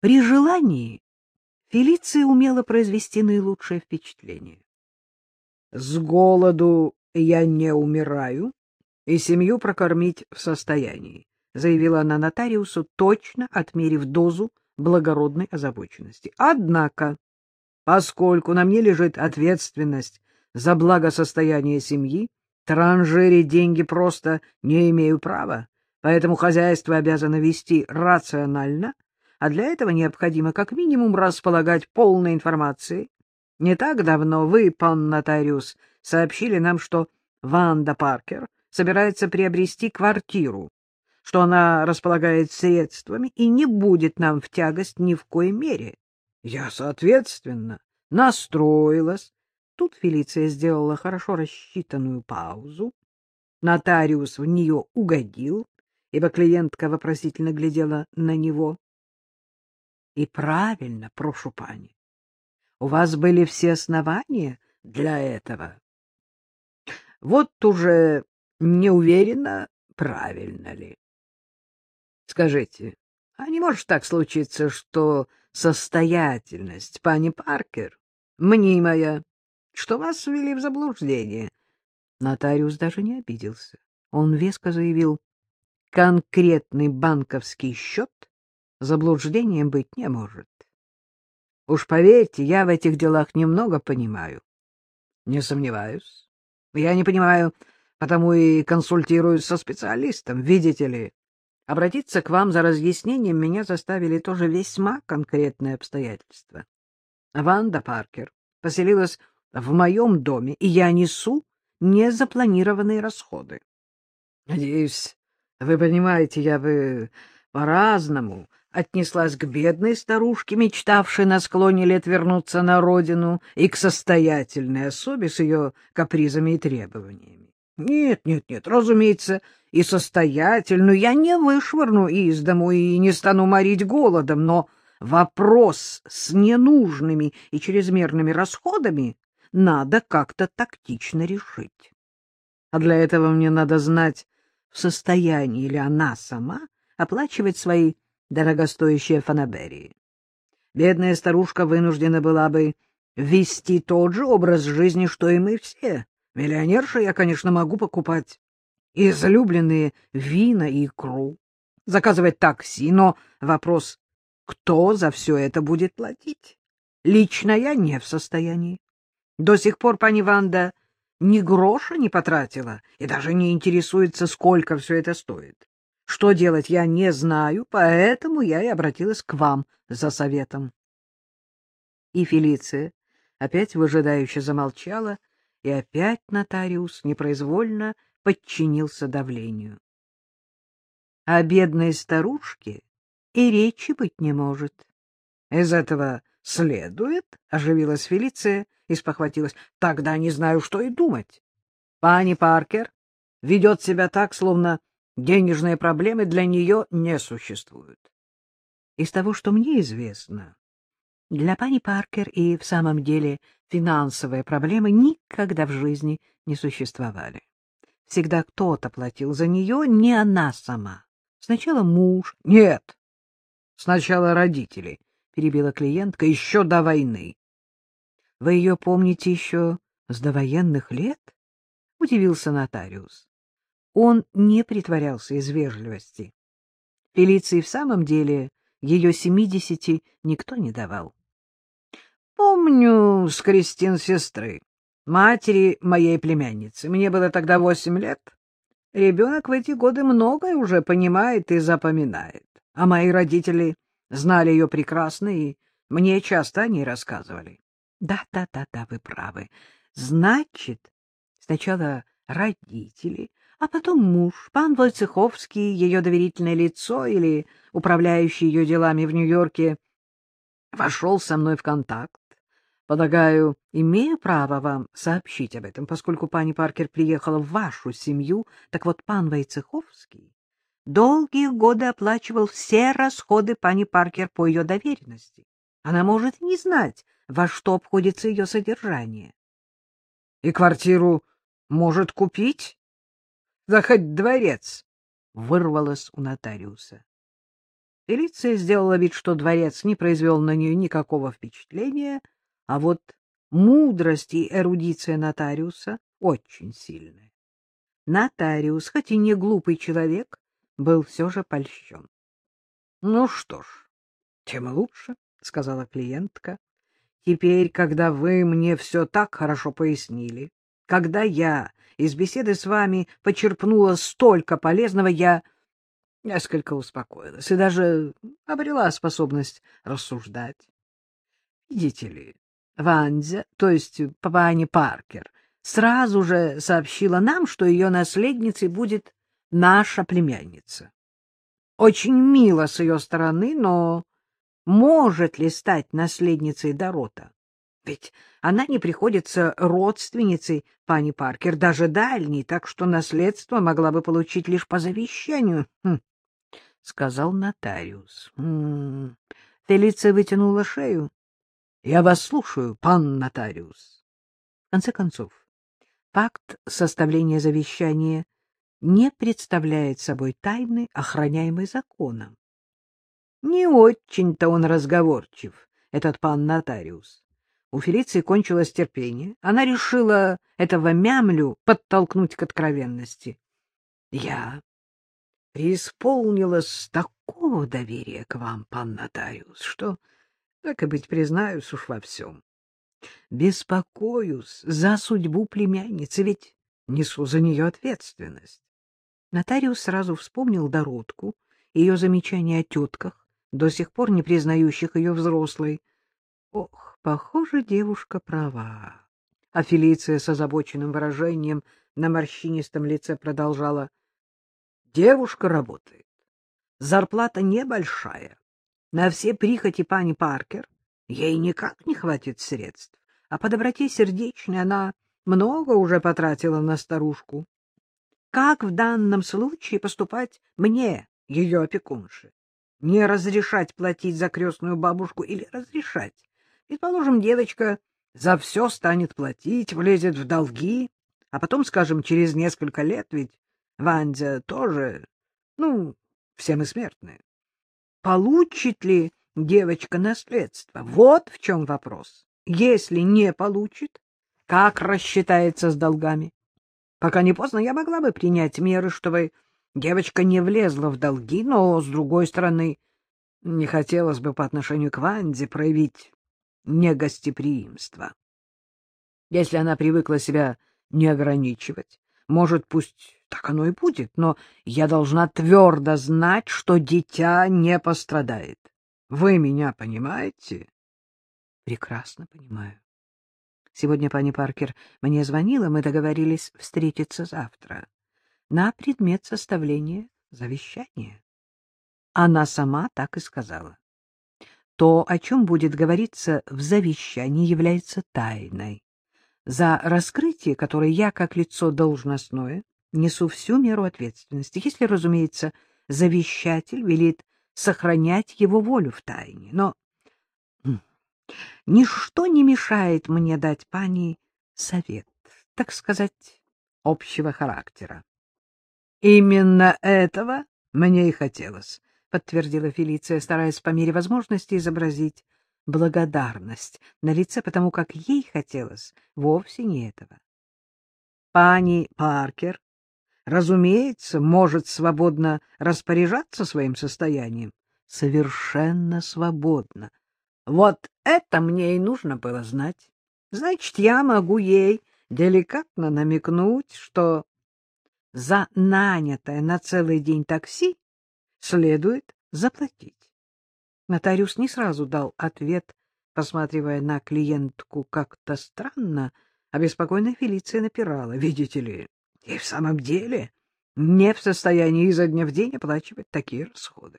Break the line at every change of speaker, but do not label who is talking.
При желании Фелиция умела произвести наилучшее впечатление. — С голоду я не умираю и семью прокормить в состоянии, — заявила она нотариусу, точно отмерив дозу благородной озабоченности. — Однако, поскольку на мне лежит ответственность за благосостояние семьи, транжирить деньги просто не имею права, поэтому хозяйство обязано вести рационально, а для этого необходимо как минимум располагать полной информацией. Не так давно вы, пан нотариус, сообщили нам, что Ванда Паркер собирается приобрести квартиру, что она располагает средствами и не будет нам в тягость ни в коей мере. Я, соответственно, настроилась. Тут Фелиция сделала хорошо рассчитанную паузу. Нотариус в нее угодил, ибо клиентка вопросительно глядела на него. — И правильно, прошу пани. У вас были все основания для этого. Вот уже не уверена, правильно ли. Скажите, а не может так случиться, что состоятельность пани Паркер мнимая, что вас ввели в заблуждение? Нотариус даже не обиделся. Он веско заявил, конкретный банковский счет заблуждением быть не может. Уж поверьте, я в этих делах немного понимаю. Не сомневаюсь. Я не понимаю, потому и консультируюсь со специалистом, видите ли. Обратиться к вам за разъяснением меня заставили тоже весьма конкретные обстоятельства. Ванда Паркер поселилась в моем доме, и я несу незапланированные расходы. Надеюсь, вы понимаете, я бы по-разному отнеслась к бедной старушке, мечтавшей на склоне лет вернуться на родину, и к состоятельной особе с ее капризами и требованиями. Нет, нет, нет, разумеется, и состоятельную я не вышвырну из дому и не стану морить голодом, но вопрос с ненужными и чрезмерными расходами надо как-то тактично решить. А для этого мне надо знать, в состоянии ли она сама оплачивать свои дорогостоящие фанаберии. Бедная старушка вынуждена была бы вести тот же образ жизни, что и мы все. Миллионерша я, конечно, могу покупать излюбленные вина и икру, заказывать такси, но вопрос, кто за все это будет платить? Лично я не в состоянии. До сих пор пани Ванда ни гроша не потратила и даже не интересуется, сколько все это стоит. Что делать я не знаю, поэтому я и обратилась к вам за советом. И Фелиция опять выжидающе замолчала, и опять нотариус непроизвольно подчинился давлению. А бедной старушке и речи быть не может. Из этого следует, — оживилась Фелиция и спохватилась, — тогда не знаю, что и думать. Пани Паркер ведет себя так, словно Денежные проблемы для нее не существуют. Из того, что мне известно, для пани Паркер и в самом деле финансовые проблемы никогда в жизни не существовали. Всегда кто-то платил за нее, не она сама. Сначала муж. Нет, сначала родители, перебила клиентка, еще до войны. Вы ее помните еще с довоенных лет? Удивился нотариус. Он не притворялся из вежливости. Фелиции в самом деле ее семидесяти никто не давал. Помню с Кристин сестры, матери моей племянницы. Мне было тогда восемь лет. Ребенок в эти годы многое уже понимает и запоминает. А мои родители знали ее прекрасно, и мне часто они рассказывали. Да, да, да, да, вы правы. Значит, сначала родители, а потом муж, пан Войцеховский, ее доверительное лицо или управляющий ее делами в Нью-Йорке, вошел со мной в контакт. Полагаю, имею право вам сообщить об этом, поскольку пани Паркер приехала в вашу семью. Так вот, пан Войцеховский долгие годы оплачивал все расходы пани Паркер по ее доверенности. Она может не знать, во что обходится ее содержание. — И квартиру может купить? Да хоть дворец! — вырвалось у нотариуса. Фелиция сделала вид, что дворец не произвел на нее никакого впечатления, а вот мудрость и эрудиция нотариуса очень сильные. Нотариус, хоть и не глупый человек, был все же польщен. — Ну что ж, тем лучше, — сказала клиентка. — Теперь, когда вы мне все так хорошо пояснили, когда я из беседы с вами почерпнула столько полезного, я несколько успокоилась и даже обрела способность рассуждать. Видите ли, Ванзя, то есть Папани Паркер, сразу же сообщила нам, что ее наследницей будет наша племянница. Очень мило с ее стороны, но может ли стать наследницей Дорота? Ведь она не приходится родственницей пани Паркер, даже дальней, так что наследство могла бы получить лишь по завещанию, хм, — сказал нотариус. М Фелиция вытянула шею. — Я вас слушаю, пан нотариус. В конце концов, факт составления завещания не представляет собой тайны, охраняемой законом. Не очень-то он разговорчив, этот пан нотариус. У Фелиции кончилось терпение. Она решила этого мямлю подтолкнуть к откровенности. Я преисполнилась такого доверия к вам, пан нотариус, что, так и быть, признаюсь уж во всем. Беспокоюсь за судьбу племянницы, ведь несу за нее ответственность. Нотариус сразу вспомнил Дородку, ее замечания о тетках, до сих пор не признающих ее взрослой. Ох, похоже, девушка права. А Фелиция с озабоченным выражением на морщинистом лице продолжала. Девушка работает. Зарплата небольшая. На все прихоти пани Паркер ей никак не хватит средств. А по доброте сердечной она много уже потратила на старушку. Как в данном случае поступать мне, ее опекунше? Не разрешать платить за крестную бабушку или разрешать? Предположим, девочка за все станет платить, влезет в долги, а потом, скажем, через несколько лет, ведь Вандя тоже, ну, все мы смертные. Получит ли девочка наследство? Вот в чем вопрос. Если не получит, как рассчитается с долгами? Пока не поздно, я могла бы принять меры, чтобы девочка не влезла в долги, но, с другой стороны, не хотелось бы по отношению к Ванде проявить негостеприимство. Если она привыкла себя не ограничивать, может, пусть так оно и будет, но я должна твердо знать, что дитя не пострадает. Вы меня понимаете? Прекрасно понимаю. Сегодня пани Паркер мне звонила, мы договорились встретиться завтра на предмет составления завещания. Она сама так и сказала. То, о чем будет говориться в завещании, является тайной. За раскрытие, которое я, как лицо должностное, несу всю меру ответственности, если, разумеется, завещатель велит сохранять его волю в тайне. Но Ничто не мешает мне дать пани совет, так сказать, общего характера. — Именно этого мне и хотелось, — подтвердила Фелиция, стараясь по мере возможности изобразить благодарность на лице, потому как ей хотелось вовсе не этого. Пани Паркер, разумеется, может свободно распоряжаться своим состоянием, совершенно свободно, вот это мне и нужно было знать. Значит, я могу ей деликатно намекнуть, что за нанятое на целый день такси следует заплатить. Нотариус не сразу дал ответ, посматривая на клиентку как-то странно, а беспокойная Фелиция напирала. Видите ли, и в самом деле не в состоянии изо дня в день оплачивать такие расходы.